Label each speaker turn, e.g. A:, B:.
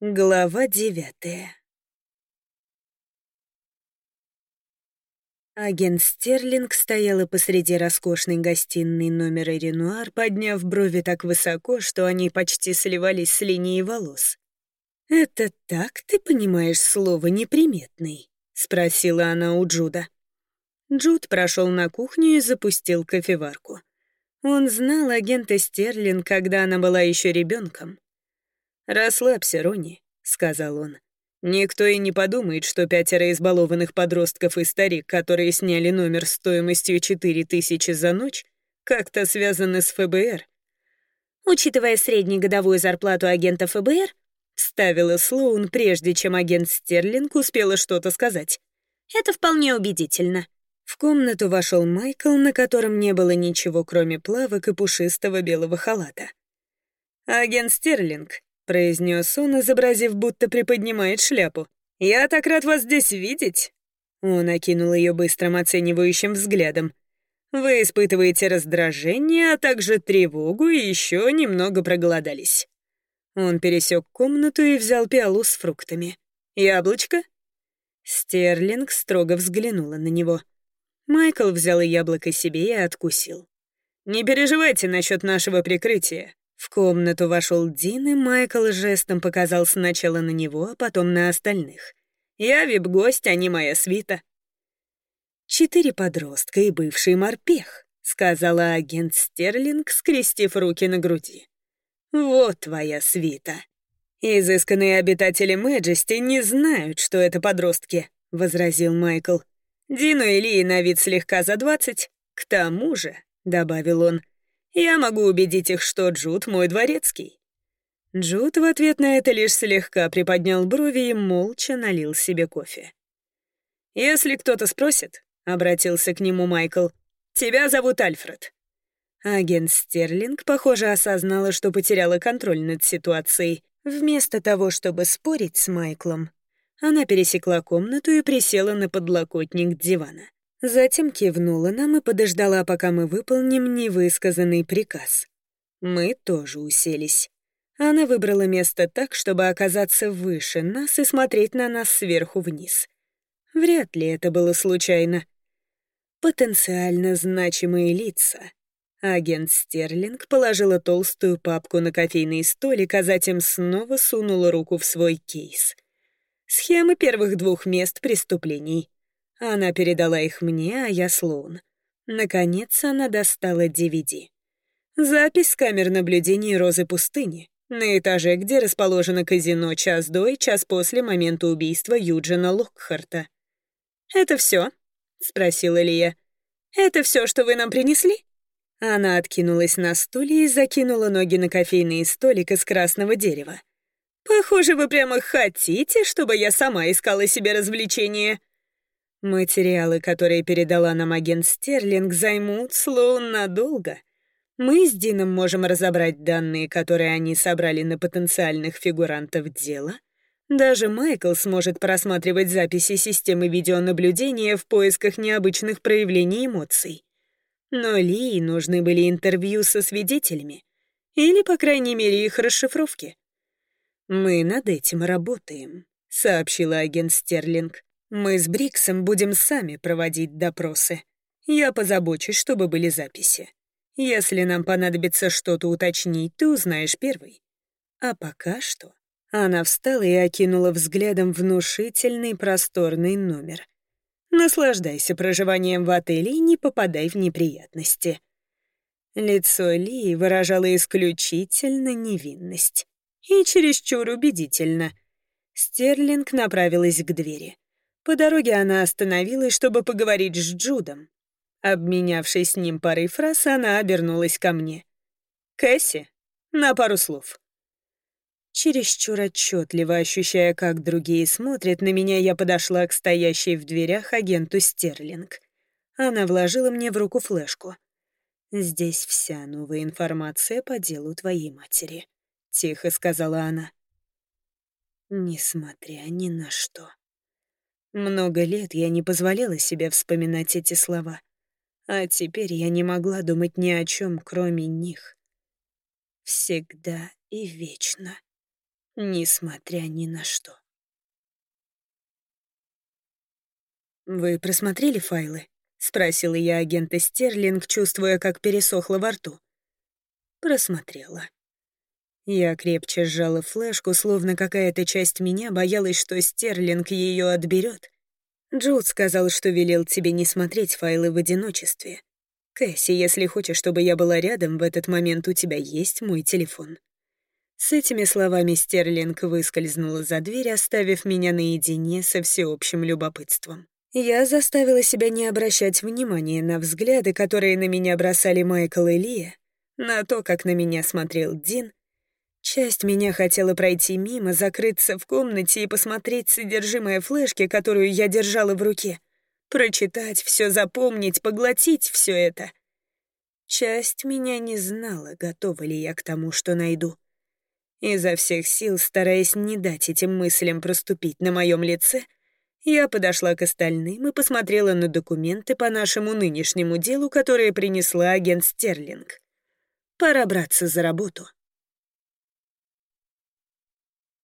A: Глава девятая Агент Стерлинг стояла посреди роскошной гостиной номера Ренуар, подняв брови так высоко, что они почти сливались с линией волос. «Это так ты понимаешь слово «неприметный»?» — спросила она у Джуда. Джуд прошел на кухню и запустил кофеварку. Он знал агента Стерлинг, когда она была еще ребенком. «Расслабься, Ронни», — сказал он. «Никто и не подумает, что пятеро избалованных подростков и старик, которые сняли номер стоимостью четыре тысячи за ночь, как-то связаны с ФБР».
B: «Учитывая среднегодовую зарплату агента ФБР», — ставила Слоун, прежде чем агент Стерлинг успела что-то сказать. «Это вполне убедительно».
A: В комнату вошел Майкл, на котором не было ничего, кроме плавок и пушистого белого халата. «Агент Стерлинг», произнес он, изобразив, будто приподнимает шляпу. «Я так рад вас здесь видеть!» Он окинул ее быстрым оценивающим взглядом. «Вы испытываете раздражение, а также тревогу и еще немного проголодались». Он пересек комнату и взял пиалу с фруктами. «Яблочко?» Стерлинг строго взглянула на него. Майкл взял яблоко себе и откусил. «Не переживайте насчет нашего прикрытия. В комнату вошел Дин, и Майкл жестом показал сначала на него, а потом на остальных. «Я вип-гость, а не моя свита». «Четыре подростка и бывший морпех», — сказала агент Стерлинг, скрестив руки на груди. «Вот твоя свита». «Изысканные обитатели Мэджести не знают, что это подростки», — возразил Майкл. «Дину и Ли на вид слегка за двадцать. К тому же», — добавил он, — я могу убедить их, что Джуд мой дворецкий». Джуд в ответ на это лишь слегка приподнял брови и молча налил себе кофе. «Если кто-то спросит», — обратился к нему Майкл, — «тебя зовут Альфред». Агент Стерлинг, похоже, осознала, что потеряла контроль над ситуацией. Вместо того, чтобы спорить с Майклом, она пересекла комнату и присела на подлокотник дивана. Затем кивнула нам и подождала, пока мы выполним невысказанный приказ. Мы тоже уселись. Она выбрала место так, чтобы оказаться выше нас и смотреть на нас сверху вниз. Вряд ли это было случайно. Потенциально значимые лица. Агент Стерлинг положила толстую папку на кофейный столик, а затем снова сунула руку в свой кейс. Схемы первых двух мест преступлений — она передала их мне, а я Слоун. Наконец она достала DVD. Запись с камер наблюдений Розы пустыни. На этаже, где расположено казино час до и час после момента убийства Юджина Локхарта. «Это все? спросила Лия. «Это все, что вы нам принесли?» Она откинулась на стуле и закинула ноги на кофейный столик из красного дерева. «Похоже, вы прямо хотите, чтобы я сама искала себе развлечения». Материалы, которые передала нам агент Стерлинг, займут Слоун надолго. Мы с Дином можем разобрать данные, которые они собрали на потенциальных фигурантов дела. Даже Майкл сможет просматривать записи системы видеонаблюдения в поисках необычных проявлений эмоций. Но Ли нужны были интервью со свидетелями. Или, по крайней мере, их расшифровки. «Мы над этим работаем», — сообщила агент Стерлинг. Мы с Бриксом будем сами проводить допросы. Я позабочусь, чтобы были записи. Если нам понадобится что-то уточнить, ты узнаешь первый. А пока что...» Она встала и окинула взглядом внушительный просторный номер. «Наслаждайся проживанием в отеле и не попадай в неприятности». Лицо Ли выражало исключительно невинность. И чересчур убедительно. Стерлинг направилась к двери. По дороге она остановилась, чтобы поговорить с Джудом. Обменявшись с ним парой фраз, она обернулась ко мне. «Кэсси, на пару слов». Чересчур отчетливо ощущая, как другие смотрят на меня, я подошла к стоящей в дверях агенту Стерлинг. Она вложила мне в руку флешку. «Здесь вся новая информация по делу твоей матери», — тихо сказала она. «Несмотря ни на что». Много лет я не позволяла себе вспоминать эти слова. А теперь я не могла думать ни о чем, кроме них. Всегда и вечно. несмотря ни на что. «Вы просмотрели файлы?» — спросила я агента Стерлинг, чувствуя, как пересохло во рту. Просмотрела. Я крепче сжала флешку, словно какая-то часть меня боялась, что Стерлинг ее отберет. Джуд сказал, что велел тебе не смотреть файлы в одиночестве. Кэсси, если хочешь, чтобы я была рядом, в этот момент у тебя есть мой телефон. С этими словами Стерлинг выскользнула за дверь, оставив меня наедине со всеобщим любопытством. Я заставила себя не обращать внимания на взгляды, которые на меня бросали Майкл и Лия, на то, как на меня смотрел Дин, Часть меня хотела пройти мимо, закрыться в комнате и посмотреть содержимое флешки, которую я держала в руке. Прочитать все, запомнить, поглотить все это. Часть меня не знала, готова ли я к тому, что найду. Изо всех сил, стараясь не дать этим мыслям проступить на моем лице, я подошла к остальным и посмотрела на документы по нашему нынешнему делу, которые принесла агент Стерлинг. Пора браться за работу.